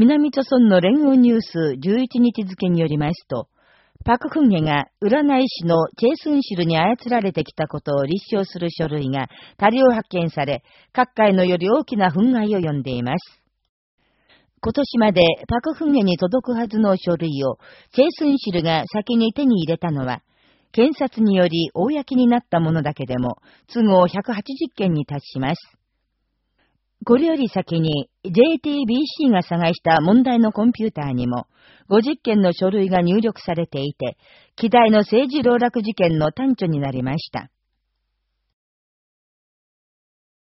南朝村の連合ニュース11日付によりますと、パククンゲが占い師のチェイスンシルに操られてきたことを立証する書類が多量発見され、各界のより大きな憤慨を呼んでいます。今年までパクフンゲに届くはずの書類を、チェイスンシルが先に手に入れたのは、検察により公になったものだけでも、都合180件に達します。これより先に JTBC が探した問題のコンピューターにも50件の書類が入力されていて、機体の政治籠絡事件の端緒になりました。